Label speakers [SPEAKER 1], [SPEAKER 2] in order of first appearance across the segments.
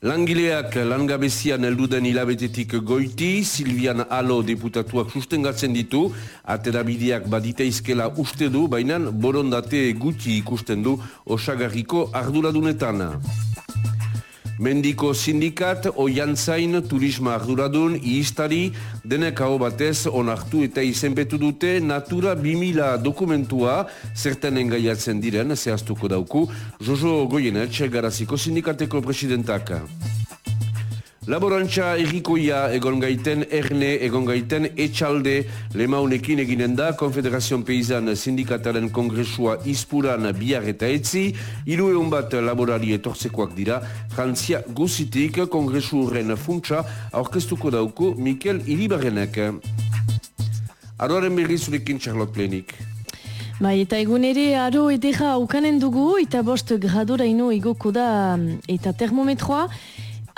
[SPEAKER 1] Langileak langabezian elduden hilabetetik goiti, Silvian Alo deputatuak sustengatzen ditu, aterabideak baditeizkela uste du, baina borondate guti ikusten du osagarriko arduradunetan. Mendiko sindikat, oian zain, turisma arduradun, iistari, denek hau batez onartu eta izenpetu dute Natura 2000 dokumentua zertan engaiatzen diren, zehaztuko dauku, Jojo Goyenetxe garaziko sindikateko presidentak. Laborantza errikoia egon gaiten, erne egon gaiten, etxalde lemaunekin eginen da, Konfederazioan Peizan Sindikataren Kongresua izpuran bihar eta etzi, iru bat laborari etortzekoak dira, Frantzia guzitik Kongresu horren funtsa aurkeztuko dauko Mikel Iribarrenek. Aroaren berri zurekin Charlotte Plenik.
[SPEAKER 2] Bai, eta egun ere aro edera ukanen dugu, eta bost gradura ino igoko da eta termometroa,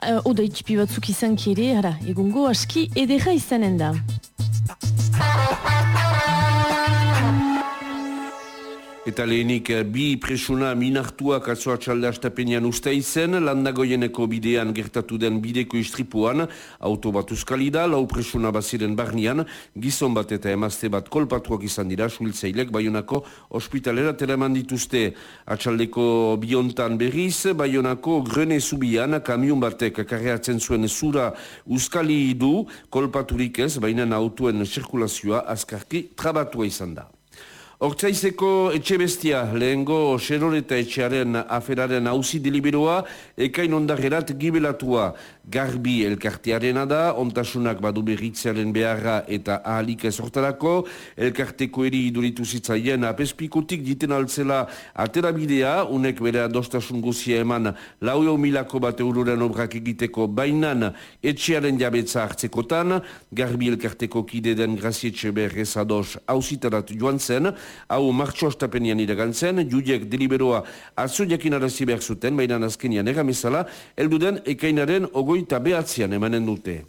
[SPEAKER 2] uh, oda itxipi batzuk izan kere, hara, egungo aski edera izanen da.
[SPEAKER 1] Eta lehenik eh, bi presuna minartuak atzoa txalde astapenean uste izen, landagoieneko bidean gertatu den bideko istripuan, auto bat uskalida, lau presuna baziren barnian, gizon bat eta emazte bat kolpatuak izan dira, suiltzeilek, baionako ospitalera teleman dituzte atxaldeko biontan berriz, baionako grene zubian, kamion batek karreatzen zuen zura uskali du, kolpaturik ez, baina autoen zirkulazioa azkarki trabatua izan da. Hortzaizeko etxe bestia, lehengo xeroreta etxearen aferaren hauzi deliberoa, ekain ondagerat gibelatua. Garbi elkartearena da, ontasunak badu berritzearen beharra eta ahalik ez hortarako, elkarteko eri iduritu zitzaien apespikotik diten altzela aterabidea, unek bere adostasun guzia eman lauio milako bat euroren obrak egiteko bainan etxearen jabetza hartzekotan, garbi elkarteko kide den grazietxe berrez ados hauzitarat joan zen, hau martxo ostapenian iragantzen, judiek deliberoa atzu jakin arazi behar zuten, baina azkenian egamezala, elduden ekainaren ogoita behatzean emanen dute.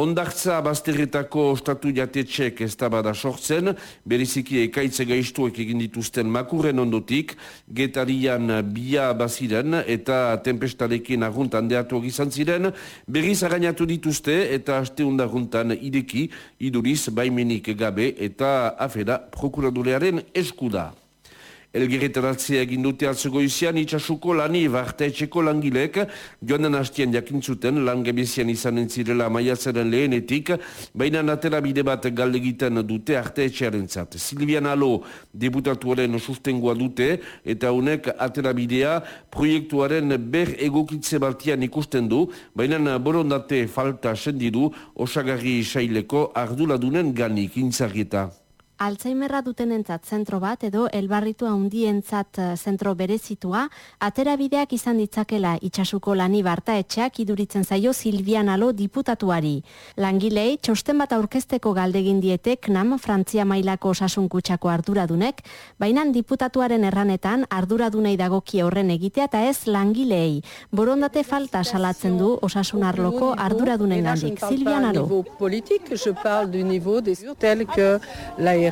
[SPEAKER 1] Ondartza bazterretako ostatu jatetxek ez bada sortzen, beriziki ekaitze gaiztuek egin dituzten makurren ondotik, getarian bia baziren eta tempestarekin arguntan deatu izan ziren, berriz arainatu dituzte eta aste undarguntan ideki, iduriz baimenik gabe eta afera prokuradorearen eskuda. Elgerretaratzea egin dute atzego izian itxasuko lani bartetxeko langilek joan den hastien jakintzuten langebizian izan entzirela maiatzaren lehenetik, baina natera bide bat galdegiten dute artetxearen zat. Silvian Alo deputatuaren sustengoa dute eta honek atera bidea proiektuaren ber egokitze baltian ikusten du, baina borondate falta sendidu osagarri saileko arduladunen ganik intzarrieta.
[SPEAKER 3] Alzheimerra dutenentzat zentro bat edo elbarritu handientzat eh, zentro berezitua, aterabideak izan ditzakela itxasuko lani barta etxeak iduritzen zaio Silvian Alo diputatuari. Langilei, txosten bat aurkezteko galdegin dietek nam Frantzia mailako osasun kutsako arduradunek, baina diputatuaren erranetan arduradunei dagoki horren egitea eta ez langilei. Borondate falta salatzen du osasun arloko arduradunen gandik. Silvian Alo.
[SPEAKER 4] Je parle du niveau des tel que la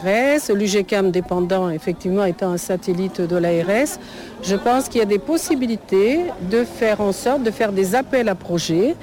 [SPEAKER 4] l'UGCAM dépendant effectivement étant un satellite de l'ARS, je pense qu'il y a des possibilités de faire en sorte de faire des appels à projets,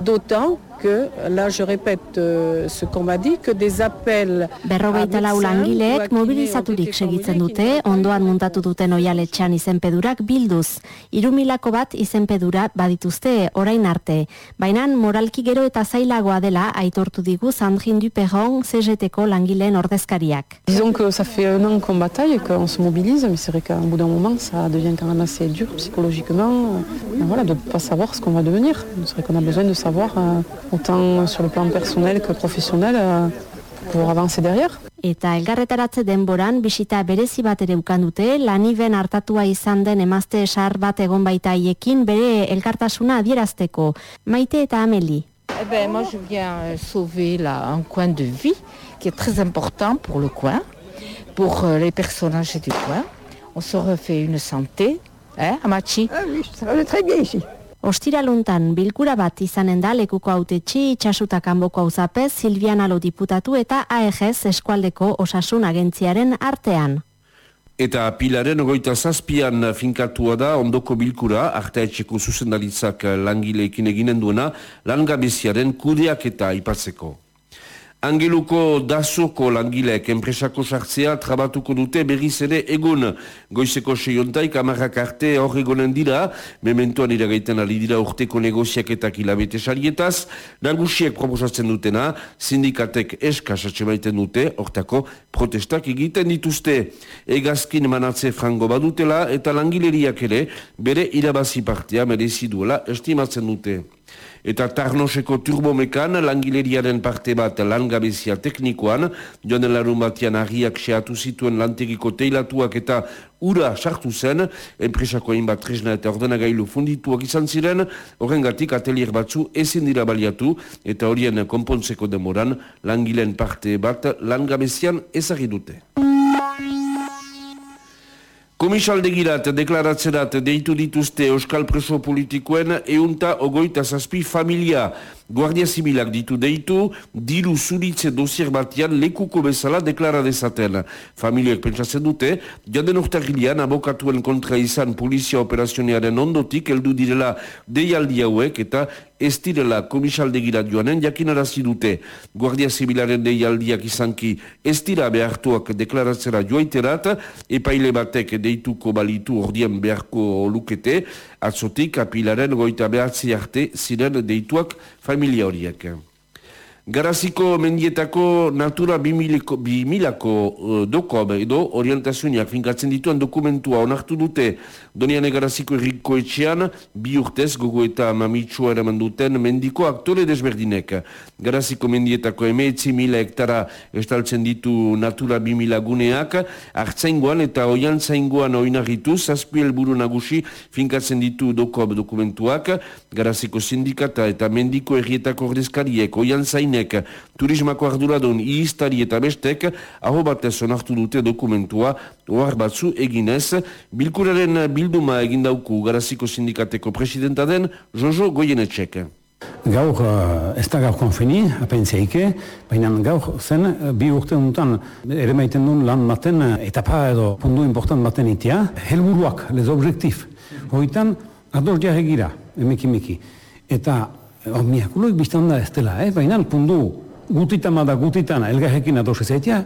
[SPEAKER 4] d'autant que, là je répète euh, ce qu'on m'a dit, que des appels...
[SPEAKER 3] Berrogeita lau langileek mobilizaturik segitzen dute, ondoan muntatu duten oialetxan izenpedurak bilduz. Irumilako bat izenpedura badituzte orain arte. Baina moralki gero eta zailagoa dela aitortu digu Sandrine Duperron CGT-ko langileen ordezkariak.
[SPEAKER 4] Disons que ça fait un an qu'on bataille, qu'on se mobilise, mais c'est vrai qu'à un bout d'un moment, ça devient quand même assez dur psychologiquement, voilà, de ne pas savoir ce qu'on va devenir. C'est vrai qu'on a besoin de savoir euh, autant sur le plan personnel que professionnel euh, pour avancer derrière.
[SPEAKER 3] Eta elgarretaratze denboran bisita berezi bat ere ukan dute, laniben hartatua izan den emazte esar bat egon baita haiekin bere elkartasuna adierazteko. Maite eta Ameli.
[SPEAKER 5] Eh ben, moi je viens euh, sauver là, un coin de vie qui est très important pour le coin, pour euh, les personnages du coin. On se refait une santé, hein, Amachi?
[SPEAKER 6] Ah oui, ça va très bien ici.
[SPEAKER 3] Ostiraluntan bilkura bat izanen da lekuko autetxi itxasuta kanboko auzapez Silvian Alo diputatu eta AEGES eskualdeko osasun agentziaren artean.
[SPEAKER 1] Eta pilaren ogoita zazpian finkatua da ondoko bilkura, artaetxeko zuzendaritzak langileekin eginen duena, langabeziaren kudeak eta ipatzeko. Angeluko dasoko langileek enpresako sartzea trabatuko dute berriz ere egun. Goizeko seiontaik amarrak arte hor egonen dira, mementoan iragaiten ali dira urteko negoziaketak hilabete sarietaz, nagusiek proposatzen dutena, sindikatek eskasatxe baiten dute, hortako protestak egiten dituzte. Egazkin manatze frango badutela eta langileriak ere bere irabazi partea merezi duela estimatzen dute eta Tarnoseko turbomekan langileriaren parte bat langabezia teknikoan, joan larun batian agiak seatu zituen lantegiko teilatuak eta ura sartu zen, enpresako egin bat tresna eta ordenagailu fundituak izan ziren, horren gatik atelier batzu ezin dira baliatu eta horien konpontzeko demoran langileen parte bat langabezian ezagidute. dute. Komisaldegirat deklaratzerat deitu dituzte Euskal Preso Politikoen eunta ogoita zazpi familia. Guardia Zibilak ditu deitu, diru zuritze dosier batian lekuko bezala deklara dezaten. Familiak pentsatzen dute, jaden urtagilean abokatuen kontra izan polizia operazionearen ondotik eldu direla deialdi hauek eta ez direla komisaldegira joanen jakinarazi dute. Guardia Zibilaren deialdiak izanki ez dira behartuak deklaratzera joaiterat, epaile batek deituko balitu ordien beharko lukete, atzotik apilaren goita behatzi arte ziren deituak familia horiek. Garaziko mendietako natura bimilako, bimilako uh, doko edo orientazioak finkatzen dituen dokumentua onartu dute Doniane Garaziko erriko etxean bi urtez gogo eta mamitsua eraman duten mendiko aktore desberdinek. Garaziko mendietako emeetzi mila hektara estaltzen ditu natura bimila guneak, hartzaingoan eta oian zaingoan oinarritu zazpi helburu nagusi finkatzen ditu doko dokumentuak, Garaziko sindikata eta mendiko errietako ordezkariek oian zain Martinek, turismako arduradun iiztari eta bestek, aho batez onartu dute dokumentua, ohar batzu eginez, bilkuraren bilduma egindauku garaziko sindikateko presidenta den, Jojo Goyenetxek.
[SPEAKER 6] Gaur, uh, ez da gaur konfini, apentziaike, baina gaur zen, uh, bi urte honetan, ere maiten duen lan maten, uh, etapa edo pundu important maten itia, helburuak, les objektif. Hoitan, ador jarregira, emeki Eta Oh, miakuloik biztan da ez dela, eh? baina pundu gutitan bada gutitan elgarrekin ados ezaitia,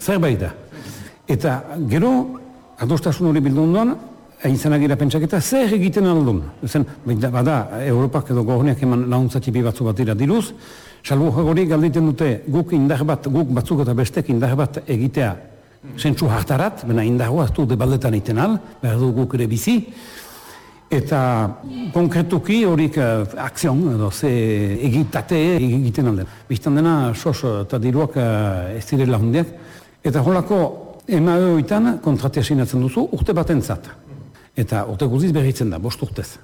[SPEAKER 6] zerbait da. Eta gero, adostasun hori bildu ondoan, egin zenagira pentsaketa, zer egiten aldun. Zen, bada, Europak edo gohoniak eman launtzatipi batzu bat dira diruz, salbo hori galditen dute guk indar bat, guk batzuk eta bestek indar bat egitea zentsu hartarat, bena indarroa ez du debaldetan iten al, behar du guk ere bizi, Eta konkretuki horik uh, akzion, edo ze egitate egiten alden. Bistan dena, sos eta diruak uh, ez direla hundiak. Eta holako emaoitan kontratea sinatzen duzu urte batentzat. Eta urte guziz berritzen da, bost urtez.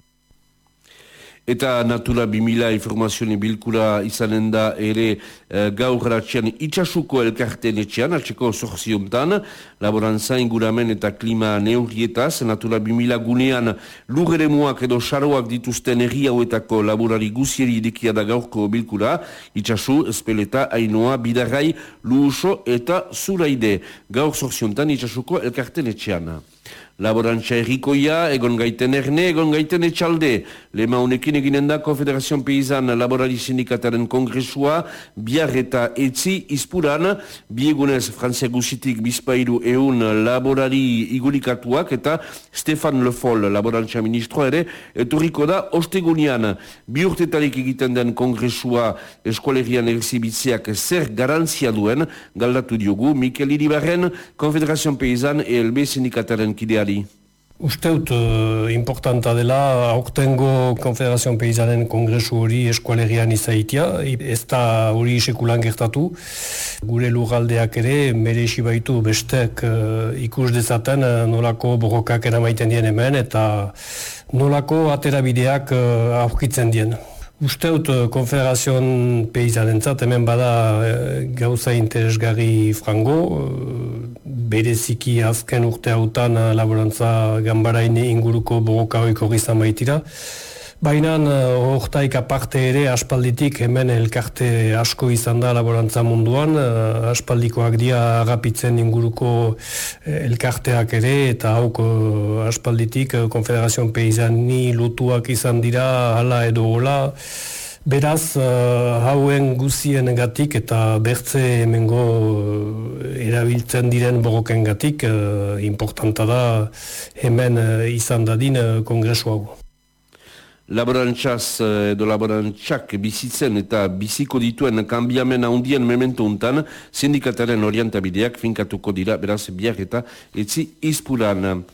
[SPEAKER 1] Eta Natura 2000 informazioni bilkura izanen da ere e, gaur ratxian itxasuko elkarten etxean, atxeko zorziontan, laborantza inguramen eta klima neurrietaz, Natura 2000 gunean lugere muak edo saroak dituzten erri hauetako laborari guzieri idikia da gaurko bilkura, itxasu, espeleta, ainoa, bidarrai, luuso eta zuraide. Gaur zorziontan itxasuko elkarten etxean. Laborantza errikoia, egon gaiten erne, egon gaiten etxalde. Lema honekin eginen da Konfederazioan Peizan Laborari Sindikataren Kongresua, biar eta etzi izpuran, biegunez Frantzia Gusitik bizpairu eun laborari igulikatuak eta Stefan Le Foll, laborantza ministroa ere, eturriko da ostegunian. Bi urtetarik egiten den Kongresua eskualerian erzibitzeak zer garantzia duen, galdatu diogu, Mikel Iribarren, Konfederazioan Peizan ELB Sindikataren kideari.
[SPEAKER 7] Usteut uh, importanta dela aurtengo Konfederazioan Peizanen kongresu hori eskualerian izaitia, ez da hori sekulan gertatu. Gure lurraldeak ere mereixi baitu bestek uh, ikus dezaten uh, nolako borrokak eramaiten dien hemen eta nolako aterabideak uh, aurkitzen dien. Usteut eh, konfederazioan peizanen hemen bada e, gauza interesgarri frango, e, bereziki azken urte hautan laborantza gambarain inguruko bogoka hoiko gizan baitira. Baina hortaik aparte ere aspalditik hemen elkarte asko izan da laborantza munduan, aspaldikoak dia agapitzen inguruko elkarteak ere eta hauk aspalditik Konfederazioan Peizani lutuak izan dira hala edo hola, Beraz, uh, hauen guzien gatik eta bertze hemengo uh, erabiltzen diren boroken gatik, uh, importanta da hemen uh, izan dadin uh, kongresu hau.
[SPEAKER 1] Laborantzaz edo laborantzak bizitzen eta biziko dituen kanbiamen handien memento untan, sindikataren orientabideak finkatuko dira, beraz, biak eta etzi izpuran.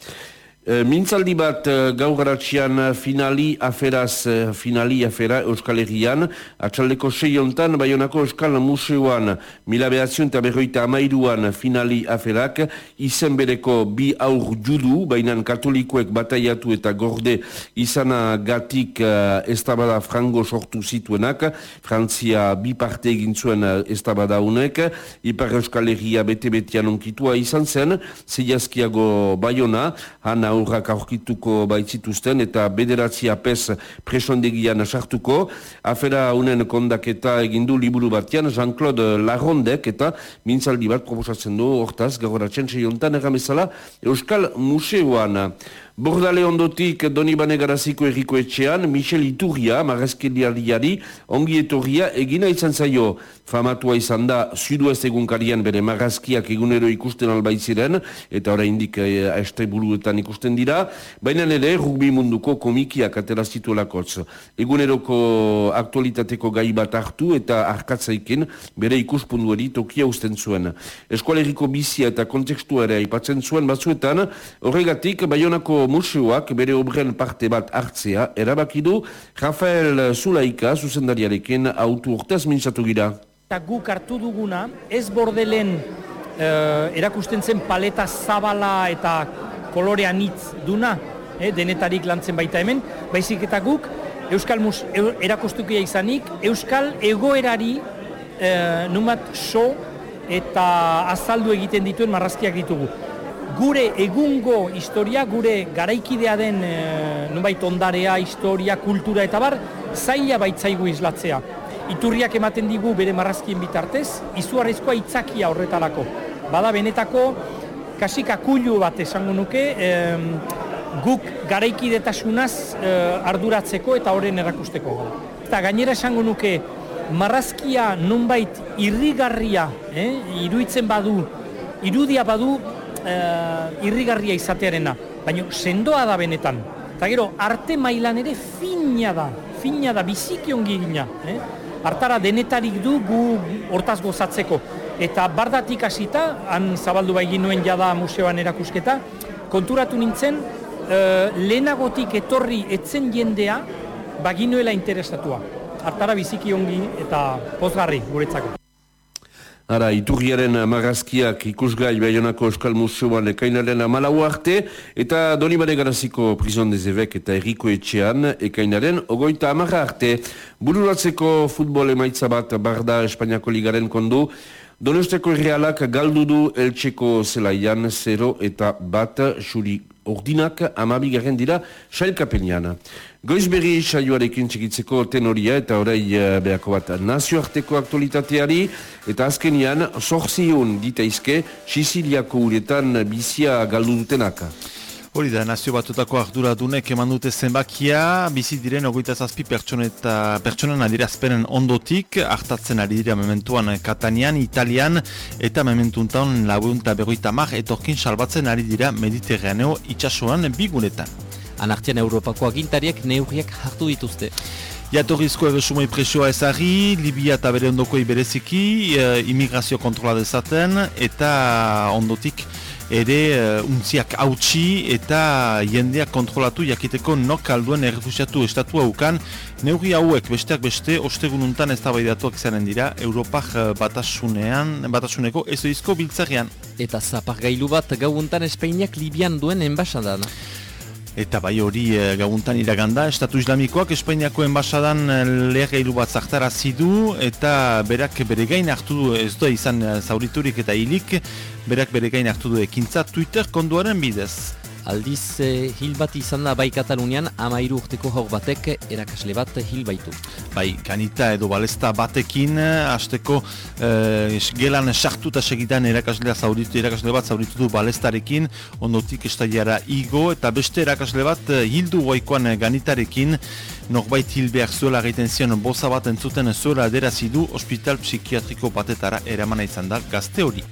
[SPEAKER 1] E, mintzaldi bat e, gaur garatxian e, finali aferaz, finali afera Euskal Herrian, atxaldeko seiontan, Bayonako Euskal Museoan, mila behatzion eta berroita amairuan finali aferak, izen bereko bi aur judu, bainan katolikoek bataiatu eta gorde izana gatik estabada frango sortu zituenak, Frantzia bi parte egin zuen estabada unek, Ipar Euskal Herria bete-betean onkitua izan zen, zeiazkiago Bayona, hana aurrak aurkituko baitzituzten eta bederatzi apes presondegian sartuko. Afera unen kondaketa egindu liburu batean Jean-Claude Larrondek eta mintzaldi bat proposatzen du hortaz gagoratzen seiontan erramezala Euskal Museoan. Bordale ondotik Donibane Garaziko erriko etxean, Michel Iturria, marrazkeliariari, ongi etorria egina izan zaio. Famatua izan da, ez egunkarian bere marrazkiak egunero ikusten albaiziren, eta ora indik eh, este buruetan ikusten dira, baina ere rugbi munduko komikiak aterazitu lakotz. Eguneroko aktualitateko gai bat hartu eta arkatzaiken bere ikuspundu eri tokia usten zuen. Eskualeriko bizia eta kontekstua ere aipatzen zuen batzuetan, horregatik, baionako museoak bere obren parte bat hartzea erabaki du Rafael Zulaika zuzendariarekin autu urtez mintzatu gira.
[SPEAKER 8] Eta guk hartu duguna ez bordelen uh, erakusten zen paleta zabala eta kolorean hitz duna, eh, denetarik lantzen baita hemen, baizik eta guk Euskal Mus erakustukia izanik, Euskal egoerari uh, numat so eta azaldu egiten dituen marrazkiak ditugu gure egungo historia, gure garaikidea den e, ondarea, historia, kultura eta bar, zaila baitzaigu izlatzea. Iturriak ematen digu bere marrazkien bitartez, izuarrizkoa itzakia horretalako. Bada benetako, kasika kulu bat esango nuke, guk garaikidetasunaz e, arduratzeko eta horren erakusteko. Eta gainera esango nuke, marrazkia nunbait irrigarria, eh, iruitzen badu, irudia badu, uh, irrigarria izatearena, baina sendoa da benetan. Eta gero, arte mailan ere fina da, fina da, biziki ongi gina. Eh? Artara denetarik du gu hortaz gozatzeko. Eta bardatik hasita, han zabaldu bai nuen jada museoan erakusketa, konturatu nintzen, uh, lehenagotik etorri etzen jendea, baginuela interesatua. Artara biziki ongi eta pozgarri guretzako.
[SPEAKER 1] Ara, iturriaren marazkiak ikusgai Baionako Euskal Museoan ekainaren amalau arte, eta doni bade garaziko prison dezebek eta erriko etxean ekainaren ogoita amarra arte. Bururatzeko futbol emaitza bat barda Espainiako ligaren kondu, Donosteko realak galdu du eltseko zelaian 0 eta bat xuri ordinak amabigaren dira sailkapenean. Goizberri saioarekin txikitzeko tenoria eta orai eh, behako bat nazioarteko aktualitateari eta azkenian sorzion ditaizke Siciliako uretan bizia galdu dutenaka.
[SPEAKER 9] Hori da, nazio batutako ardura dunek eman dute zenbakia, bizi diren ogoita zazpi pertsoneta, pertsonen adirazpenen ondotik, hartatzen ari dira mementuan Katanian, Italian, eta mementuntan lagunta berroita mar, etorkin salbatzen ari dira Mediterraneo itxasuan bigunetan.
[SPEAKER 10] Anartian Europako agintariek neurriak hartu dituzte.
[SPEAKER 9] Jatorrizko erresumoi presioa ezari, Libia eta bere ondoko ibereziki, eh, imigrazio kontrola dezaten, eta ondotik, ere uh, untziak hautsi eta jendeak kontrolatu jakiteko nok alduen errefusiatu estatua ukan neurri hauek besteak beste ostegununtan ez tabaidatuak izanen dira Europak uh, batasunean, batasuneko ez oizko biltzarian.
[SPEAKER 10] Eta zapar gailu bat gauuntan Espainiak Libian duen enbasadan.
[SPEAKER 9] Eta bai hori e, gauntan iraganda, Estatu Islamikoak Espainiako enbasadan e, lehar gailu bat zahtara zidu eta berak bere gain hartu du ez da izan zauriturik eta hilik, berak bere gain hartu du ekintza Twitter konduaren bidez.
[SPEAKER 10] Aldiz, eh, hil bat izan da bai Katalunian, amairu urteko haur batek erakasle bat hil baitu.
[SPEAKER 9] Bai, kanita edo balesta batekin, hasteko eh, gelan sartuta segitan erakaslea zauritu, erakasle bat zauritu du balestarekin, ondotik estaiara igo, eta beste erakasle bat eh, hildu goikoan eh, ganitarekin, norbait hil behar zuela egiten zion boza bat entzuten zuela aderazidu, hospital psikiatriko batetara eramana izan da gazte hori.